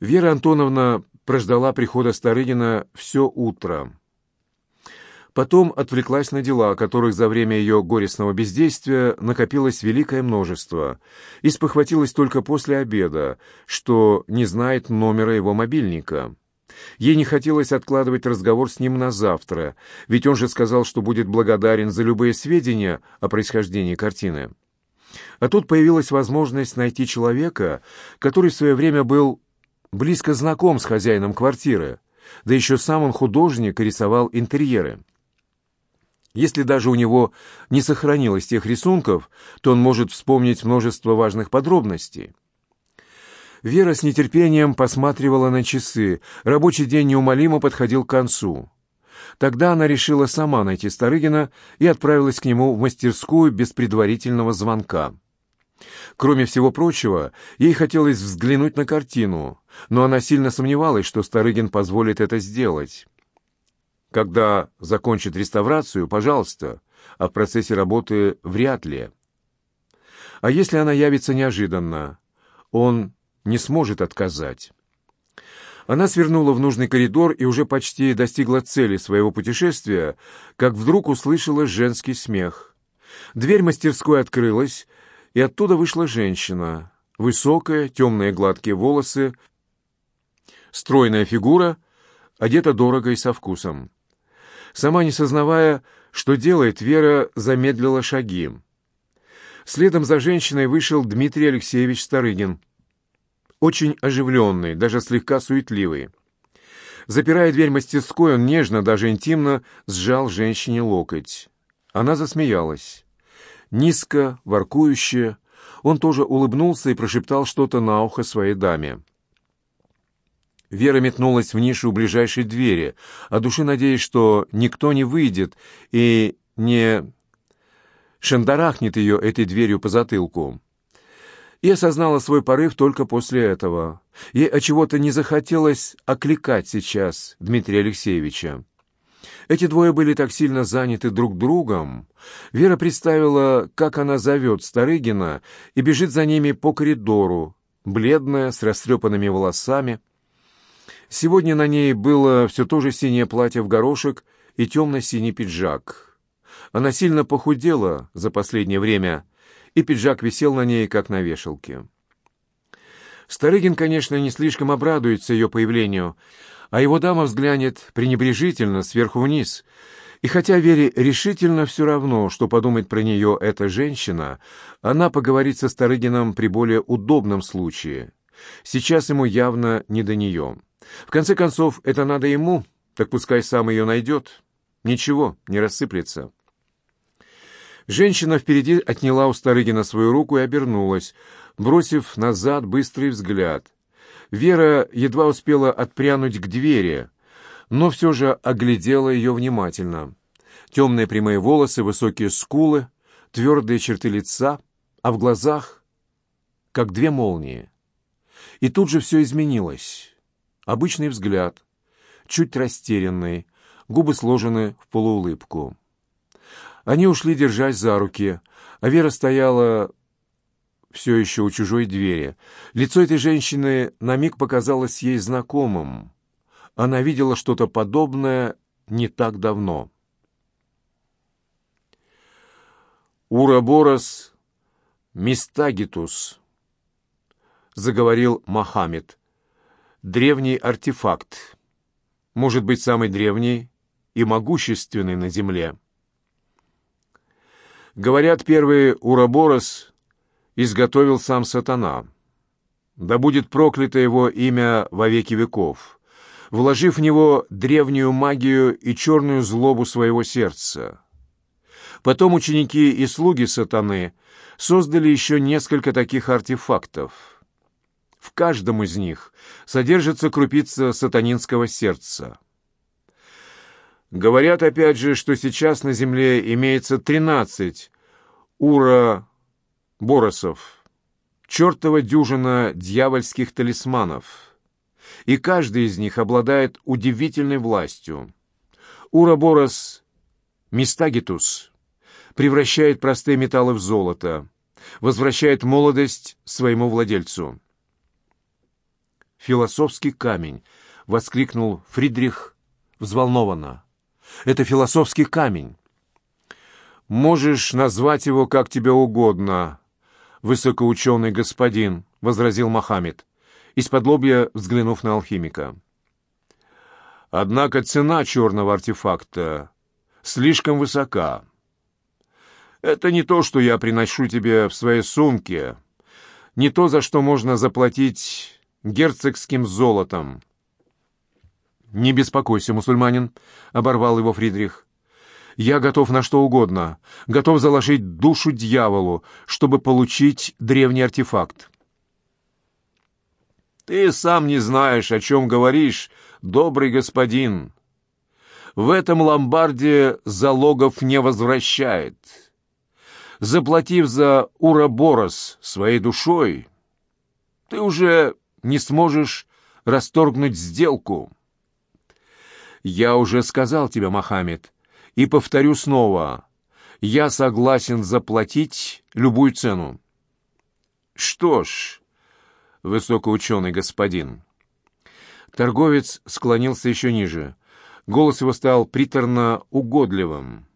Вера Антоновна прождала прихода Старыгина все утро. Потом отвлеклась на дела, которых за время ее горестного бездействия накопилось великое множество, и спохватилась только после обеда, что не знает номера его мобильника. Ей не хотелось откладывать разговор с ним на завтра, ведь он же сказал, что будет благодарен за любые сведения о происхождении картины. А тут появилась возможность найти человека, который в свое время был близко знаком с хозяином квартиры, да еще сам он художник и рисовал интерьеры. Если даже у него не сохранилось тех рисунков, то он может вспомнить множество важных подробностей. Вера с нетерпением посматривала на часы. Рабочий день неумолимо подходил к концу. Тогда она решила сама найти Старыгина и отправилась к нему в мастерскую без предварительного звонка. Кроме всего прочего, ей хотелось взглянуть на картину, но она сильно сомневалась, что Старыгин позволит это сделать. Когда закончит реставрацию, пожалуйста, а в процессе работы вряд ли. А если она явится неожиданно, он не сможет отказать. Она свернула в нужный коридор и уже почти достигла цели своего путешествия, как вдруг услышала женский смех. Дверь мастерской открылась, и оттуда вышла женщина. Высокая, темные гладкие волосы, стройная фигура, одета дорого и со вкусом. Сама не сознавая, что делает, Вера замедлила шаги. Следом за женщиной вышел Дмитрий Алексеевич Старыгин. Очень оживленный, даже слегка суетливый. Запирая дверь мастерской, он нежно, даже интимно сжал женщине локоть. Она засмеялась. Низко, воркующе, он тоже улыбнулся и прошептал что-то на ухо своей даме. Вера метнулась в нишу ближайшей двери, а души надеясь, что никто не выйдет и не шандарахнет ее этой дверью по затылку. И осознала свой порыв только после этого. Ей от чего то не захотелось окликать сейчас Дмитрия Алексеевича. Эти двое были так сильно заняты друг другом. Вера представила, как она зовет Старыгина и бежит за ними по коридору, бледная, с растрепанными волосами, Сегодня на ней было все то же синее платье в горошек и темно-синий пиджак. Она сильно похудела за последнее время, и пиджак висел на ней, как на вешалке. Старыгин, конечно, не слишком обрадуется ее появлению, а его дама взглянет пренебрежительно сверху вниз. И хотя Вере решительно все равно, что подумает про нее эта женщина, она поговорит со Старыгином при более удобном случае. Сейчас ему явно не до нее. В конце концов, это надо ему, так пускай сам ее найдет. Ничего, не рассыплется. Женщина впереди отняла у Старыгина свою руку и обернулась, бросив назад быстрый взгляд. Вера едва успела отпрянуть к двери, но все же оглядела ее внимательно. Темные прямые волосы, высокие скулы, твердые черты лица, а в глазах — как две молнии. И тут же все изменилось. Обычный взгляд, чуть растерянный, губы сложены в полуулыбку. Они ушли, держась за руки, а Вера стояла все еще у чужой двери. Лицо этой женщины на миг показалось ей знакомым. Она видела что-то подобное не так давно. «Ураборос мистагитус», — заговорил Мохаммед, древний артефакт, может быть, самый древний и могущественный на Земле. Говорят, первый Ураборос изготовил сам сатана. Да будет проклято его имя во веки веков, вложив в него древнюю магию и черную злобу своего сердца. Потом ученики и слуги сатаны создали еще несколько таких артефактов — в каждом из них содержится крупица сатанинского сердца. Говорят опять же, что сейчас на Земле имеется тринадцать ура-боросов, чертова дюжина дьявольских талисманов, и каждый из них обладает удивительной властью. Ура-борос Мистагитус превращает простые металлы в золото, возвращает молодость своему владельцу. Философский камень!» — воскликнул Фридрих взволнованно. «Это философский камень!» «Можешь назвать его как тебе угодно, высокоученый господин», — возразил Мохаммед, из-под лобья взглянув на алхимика. «Однако цена черного артефакта слишком высока. Это не то, что я приношу тебе в своей сумке, не то, за что можно заплатить герцогским золотом». «Не беспокойся, мусульманин», — оборвал его Фридрих. Я готов на что угодно, готов заложить душу дьяволу, чтобы получить древний артефакт. Ты сам не знаешь, о чем говоришь, добрый господин. В этом ломбарде залогов не возвращает. Заплатив за Ураборос своей душой, ты уже не сможешь расторгнуть сделку. Я уже сказал тебе, Мохаммед, и повторю снова, я согласен заплатить любую цену. Что ж, высокоученый господин. Торговец склонился еще ниже. Голос его стал приторно угодливым.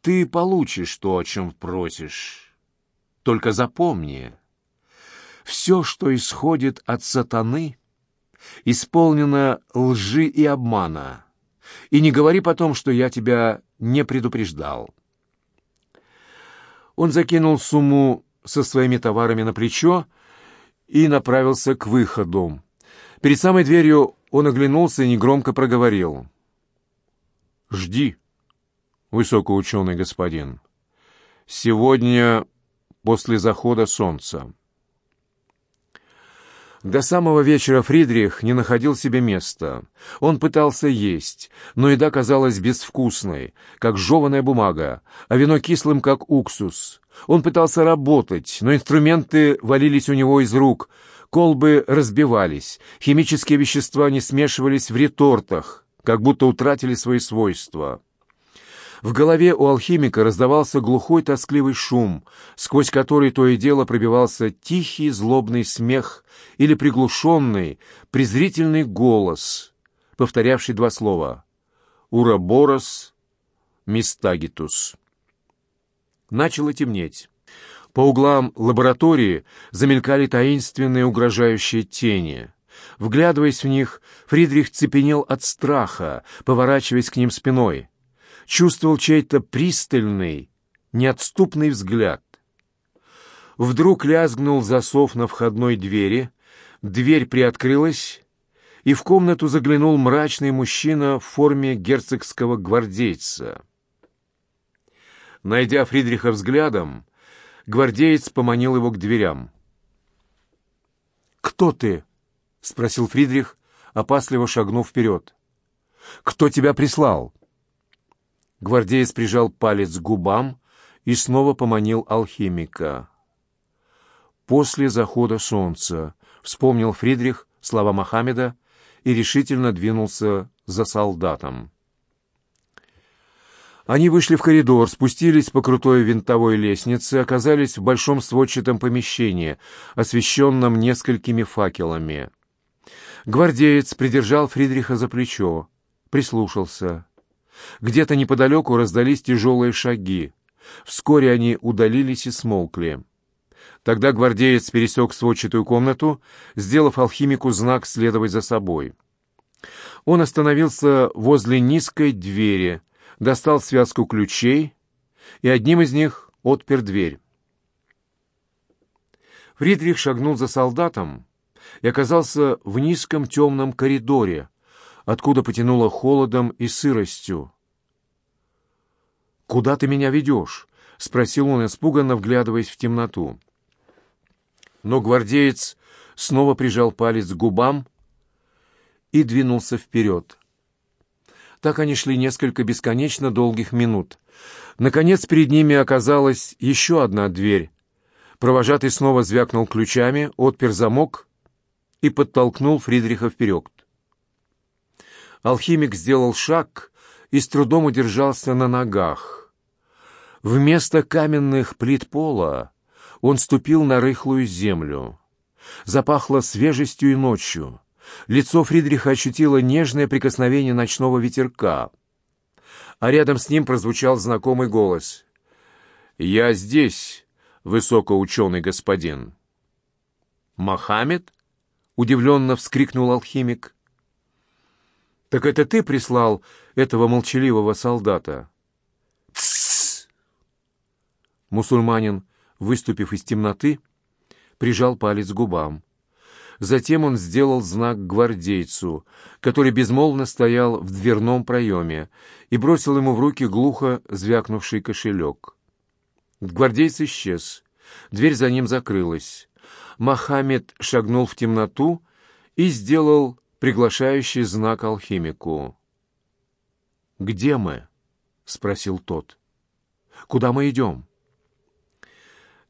Ты получишь то, о чем просишь. Только запомни, все, что исходит от сатаны, исполнено лжи и обмана. И не говори потом, что я тебя не предупреждал. Он закинул сумму со своими товарами на плечо и направился к выходу. Перед самой дверью он оглянулся и негромко проговорил. «Жди, высокоученый господин. Сегодня после захода солнца». До самого вечера Фридрих не находил себе места. Он пытался есть, но еда казалась безвкусной, как жеваная бумага, а вино кислым, как уксус. Он пытался работать, но инструменты валились у него из рук, колбы разбивались, химические вещества не смешивались в ретортах, как будто утратили свои свойства. В голове у алхимика раздавался глухой тоскливый шум, сквозь который то и дело пробивался тихий злобный смех или приглушенный, презрительный голос, повторявший два слова «Ураборос мистагитус». Начало темнеть. По углам лаборатории замелькали таинственные угрожающие тени. Вглядываясь в них, Фридрих цепенел от страха, поворачиваясь к ним спиной чувствовал чей-то пристальный, неотступный взгляд. Вдруг лязгнул засов на входной двери, дверь приоткрылась, и в комнату заглянул мрачный мужчина в форме герцогского гвардейца. Найдя Фридриха взглядом, гвардеец поманил его к дверям. «Кто ты?» — спросил Фридрих, опасливо шагнув вперед. «Кто тебя прислал?» Гвардеец прижал палец к губам и снова поманил алхимика. «После захода солнца», — вспомнил Фридрих слова Мохаммеда и решительно двинулся за солдатом. Они вышли в коридор, спустились по крутой винтовой лестнице, оказались в большом сводчатом помещении, освещенном несколькими факелами. Гвардеец придержал Фридриха за плечо, прислушался. Где-то неподалеку раздались тяжелые шаги. Вскоре они удалились и смолкли. Тогда гвардеец пересек сводчатую комнату, сделав алхимику знак следовать за собой. Он остановился возле низкой двери, достал связку ключей и одним из них отпер дверь. Фридрих шагнул за солдатом и оказался в низком темном коридоре, откуда потянуло холодом и сыростью. «Куда ты меня ведешь?» — спросил он, испуганно вглядываясь в темноту. Но гвардеец снова прижал палец к губам и двинулся вперед. Так они шли несколько бесконечно долгих минут. Наконец перед ними оказалась еще одна дверь. Провожатый снова звякнул ключами, отпер замок и подтолкнул Фридриха вперед. Алхимик сделал шаг и с трудом удержался на ногах. Вместо каменных плит пола он ступил на рыхлую землю. запахло свежестью и ночью. Лицо Фридриха ощутило нежное прикосновение ночного ветерка. А рядом с ним прозвучал знакомый голос. «Я здесь, высокоученый господин». «Мохаммед?» — удивленно вскрикнул алхимик. «Так это ты прислал этого молчаливого солдата?» Мусульманин, выступив из темноты, прижал палец к губам. Затем он сделал знак гвардейцу, который безмолвно стоял в дверном проеме, и бросил ему в руки глухо звякнувший кошелек. Гвардейц исчез. Дверь за ним закрылась. Мохаммед шагнул в темноту и сделал приглашающий знак алхимику. «Где мы?» — спросил тот. «Куда мы идем?»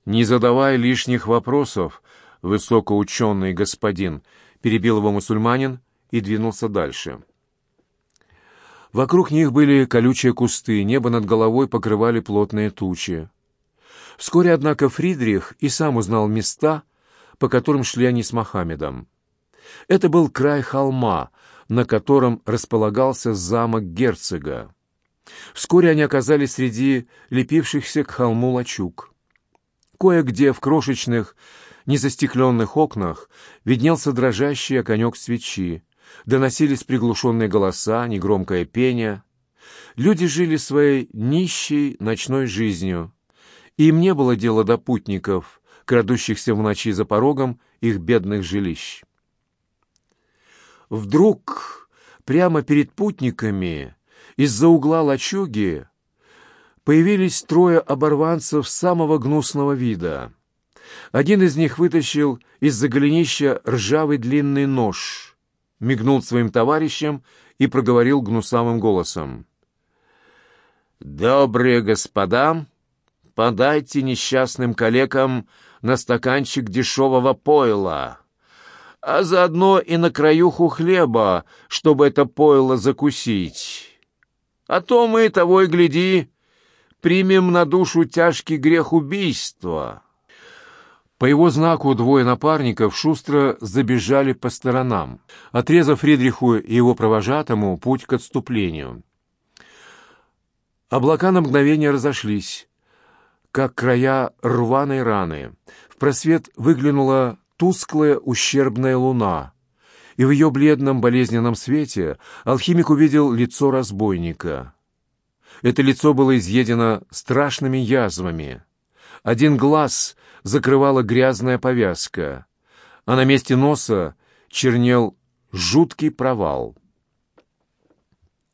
«Не задавай лишних вопросов, высокоученый господин», — перебил его мусульманин и двинулся дальше. Вокруг них были колючие кусты, небо над головой покрывали плотные тучи. Вскоре, однако, Фридрих и сам узнал места, по которым шли они с Мохаммедом. Это был край холма, на котором располагался замок герцога. Вскоре они оказались среди лепившихся к холму лачуг. Кое-где в крошечных, незастекленных окнах виднелся дрожащий оконек свечи, доносились приглушенные голоса, негромкое пение. Люди жили своей нищей ночной жизнью, и им не было дела до путников, крадущихся в ночи за порогом их бедных жилищ. Вдруг прямо перед путниками из-за угла лачуги появились трое оборванцев самого гнусного вида. Один из них вытащил из-за голенища ржавый длинный нож, мигнул своим товарищам и проговорил гнусавым голосом. «Добрые господа, подайте несчастным калекам на стаканчик дешевого пойла, а заодно и на краюху хлеба, чтобы это пойло закусить. А то мы, того и гляди, примем на душу тяжкий грех убийства». По его знаку двое напарников шустро забежали по сторонам, отрезав Фридриху и его провожатому путь к отступлению. Облака на мгновение разошлись, как края рваной раны. В просвет выглянула тусклая ущербная луна, и в ее бледном болезненном свете алхимик увидел лицо разбойника — это лицо было изъедено страшными язвами. Один глаз закрывала грязная повязка, а на месте носа чернел жуткий провал.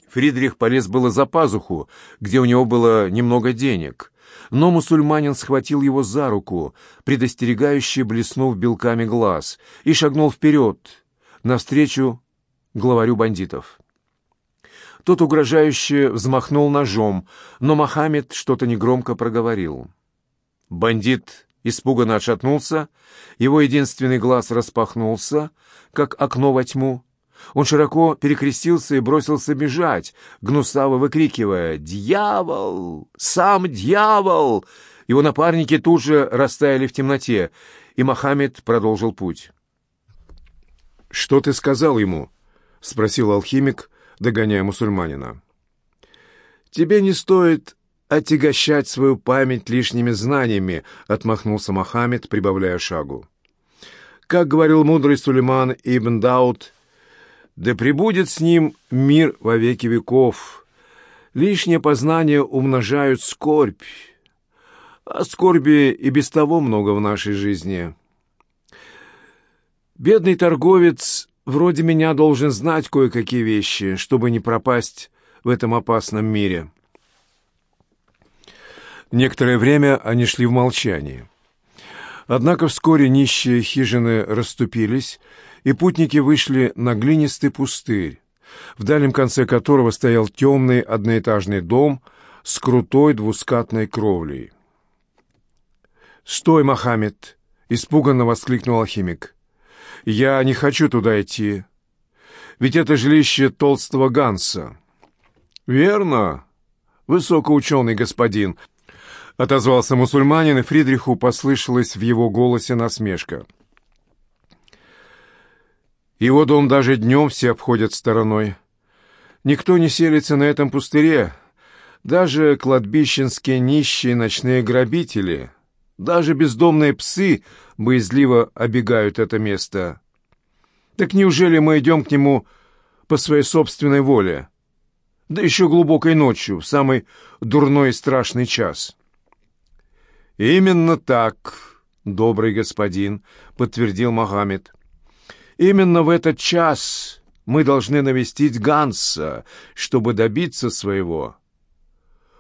Фридрих полез было за пазуху, где у него было немного денег, но мусульманин схватил его за руку, предостерегающе блеснув белками глаз, и шагнул вперед, навстречу главарю бандитов. Тот угрожающе взмахнул ножом, но Мохаммед что-то негромко проговорил. Бандит испуганно отшатнулся, его единственный глаз распахнулся, как окно во тьму. Он широко перекрестился и бросился бежать, гнусаво выкрикивая «Дьявол! Сам дьявол!» Его напарники тут же растаяли в темноте, и Мохаммед продолжил путь. «Что ты сказал ему?» — спросил алхимик, догоняя мусульманина. «Тебе не стоит отягощать свою память лишними знаниями», — отмахнулся Мохаммед, прибавляя шагу. «Как говорил мудрый Сулейман ибн Дауд, да пребудет с ним мир во веки веков. Лишние познания умножают скорбь, а скорби и без того много в нашей жизни. Бедный торговец вроде меня должен знать кое-какие вещи, чтобы не пропасть в этом опасном мире. Некоторое время они шли в молчании. Однако вскоре нищие хижины расступились, и путники вышли на глинистый пустырь, в дальнем конце которого стоял темный одноэтажный дом с крутой двускатной кровлей. «Стой, Мохаммед!» — испуганно воскликнул алхимик. Я не хочу туда идти. Ведь это жилище толстого Ганса. Верно, высокоученый господин, отозвался мусульманин, и Фридриху послышалась в его голосе насмешка. Его дом даже днем все обходят стороной. Никто не селится на этом пустыре, даже кладбищенские нищие ночные грабители, даже бездомные псы боязливо обегают это место. Так неужели мы идем к нему по своей собственной воле? Да еще глубокой ночью, в самый дурной и страшный час. «Именно так, добрый господин», — подтвердил Магомед. «Именно в этот час мы должны навестить Ганса, чтобы добиться своего».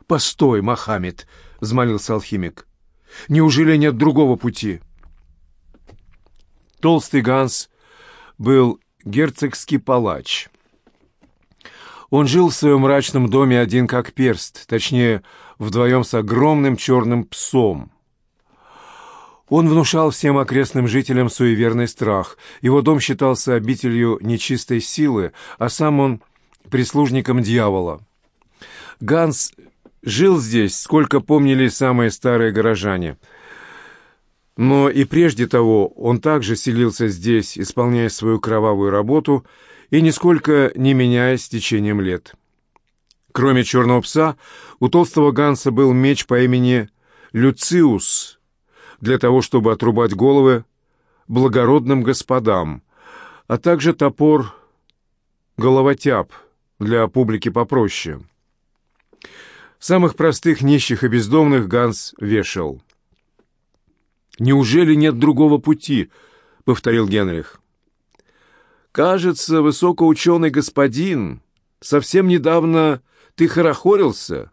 «Постой, Мохаммед!» — взмолился алхимик. «Неужели нет другого пути?» Толстый Ганс был герцогский палач. Он жил в своем мрачном доме один как перст, точнее, вдвоем с огромным черным псом. Он внушал всем окрестным жителям суеверный страх. Его дом считался обителью нечистой силы, а сам он прислужником дьявола. Ганс жил здесь, сколько помнили самые старые горожане. Но и прежде того он также селился здесь, исполняя свою кровавую работу и нисколько не меняясь с течением лет. Кроме черного пса, у толстого Ганса был меч по имени Люциус для того, чтобы отрубать головы благородным господам, а также топор головотяп для публики попроще. Самых простых нищих и бездомных Ганс вешал. «Неужели нет другого пути?» — повторил Генрих. «Кажется, высокоученый господин, совсем недавно ты хорохорился,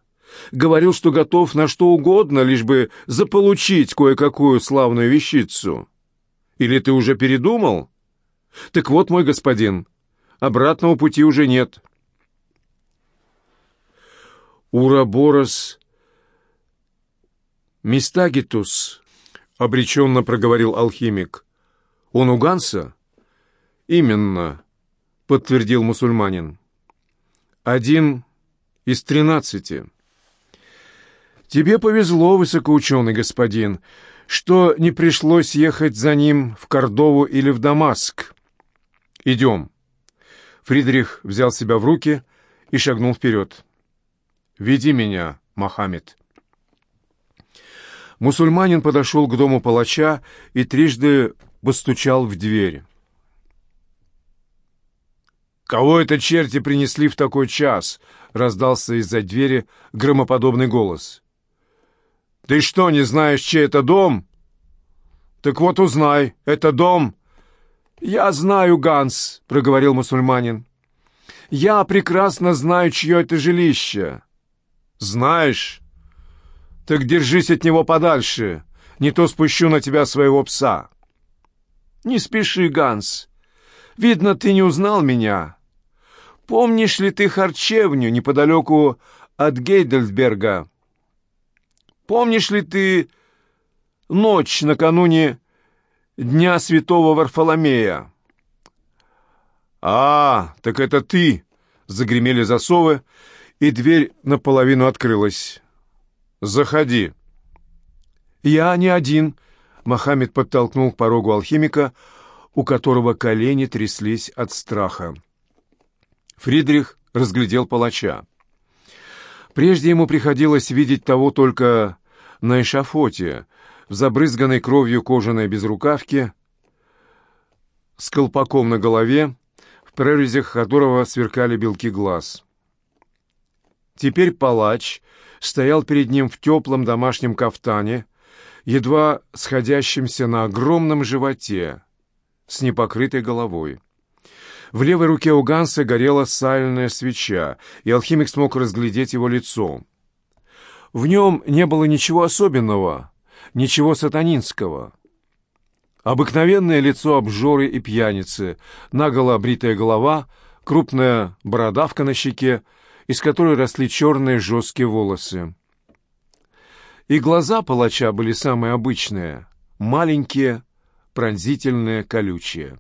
говорил, что готов на что угодно, лишь бы заполучить кое-какую славную вещицу. Или ты уже передумал? Так вот, мой господин, обратного пути уже нет». «Ураборос Мистагитус», — обреченно проговорил алхимик. «Он у Ганса?» «Именно», — подтвердил мусульманин. «Один из тринадцати». «Тебе повезло, высокоученый господин, что не пришлось ехать за ним в Кордову или в Дамаск. Идем». Фридрих взял себя в руки и шагнул вперед. «Веди меня, Мохаммед». Мусульманин подошел к дому палача и трижды постучал в дверь. «Кого это черти принесли в такой час?» — раздался из-за двери громоподобный голос. «Ты что, не знаешь, чей это дом?» «Так вот узнай, это дом...» «Я знаю, Ганс», — проговорил мусульманин. «Я прекрасно знаю, чье это жилище». «Знаешь? Так держись от него подальше, не то спущу на тебя своего пса». «Не спеши, Ганс. Видно, ты не узнал меня. Помнишь ли ты харчевню неподалеку от Гейдельсберга? Помнишь ли ты ночь накануне Дня Святого Варфоломея?» «А, так это ты!» — загремели засовы, и дверь наполовину открылась. «Заходи». «Я не один», — Мохаммед подтолкнул к порогу алхимика, у которого колени тряслись от страха. Фридрих разглядел палача. Прежде ему приходилось видеть того только на эшафоте, в забрызганной кровью кожаной безрукавке, с колпаком на голове, в прорезях которого сверкали белки глаз. Теперь палач стоял перед ним в теплом домашнем кафтане, едва сходящемся на огромном животе, с непокрытой головой. В левой руке у Ганса горела сальная свеча, и алхимик смог разглядеть его лицо. В нем не было ничего особенного, ничего сатанинского. Обыкновенное лицо обжоры и пьяницы, наголо обритая голова, крупная бородавка на щеке — из которой росли черные жесткие волосы. И глаза палача были самые обычные, маленькие, пронзительные, колючие.